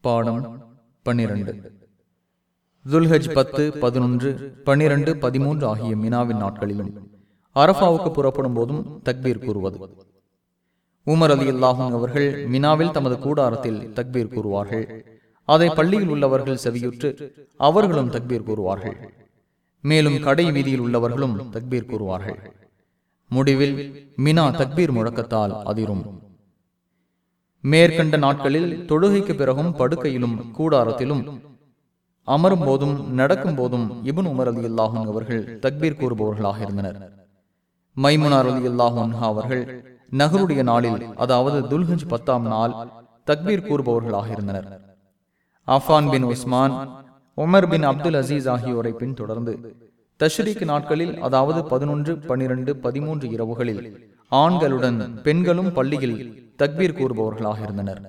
பாடம் பன்னிரண்டு. துல்ஹஜ் பத்து பதினொன்று பன்னிரண்டு பதிமூன்று ஆகிய மினாவின் நாட்களிலும் அரஃபாவுக்கு புறப்படும் போதும் தக்பீர் கூறுவது. உமர் அலி அல்லாஹும் அவர்கள் மினாவில் தமது கூடாரத்தில் தக்பீர் கூறுவார்கள். அதை பள்ளியில் உள்ளவர்கள் செவியுற்று அவர்களும் தக்பீர் கூறுவார்கள். மேலும் கடை வீதியில் உள்ளவர்களும் தக்பீர் கூறுவார்கள். முடிவில் மினா தக்பீர் முழக்கத்தால் அதிரும். மேற்கண்ட நாட்களில் தொழுகைக்கு பிறகும் படுக்கையிலும் கூடாரத்திலும் அமரும் போதும் நடக்கும் போதும் இபுன் உமர் அலி அல்லாஹூன் அவர்கள் தக்பீர் கூறுபவர்களாக இருந்தனர். மைமுனார் அலி அல்லாஹூன் அவர்கள் நகருடைய நாளில் அதாவது துல்ஹஜ் பத்தாம் நாள் தக்பீர் கூறுபவர்களாக இருந்தனர். அஃபான் பின் உஸ்மான் உமர் பின் அப்துல் அசீஸ் ஆகியோரை பின்தொடர்ந்து தஷ்ரீக் நாட்களில் அதாவது பதினொன்று பனிரெண்டு பதிமூன்று இரவுகளில் ஆண்களுடன் பெண்களும் பள்ளியில் தக்பீர் கூறுபவர்களாக இருந்தனர்.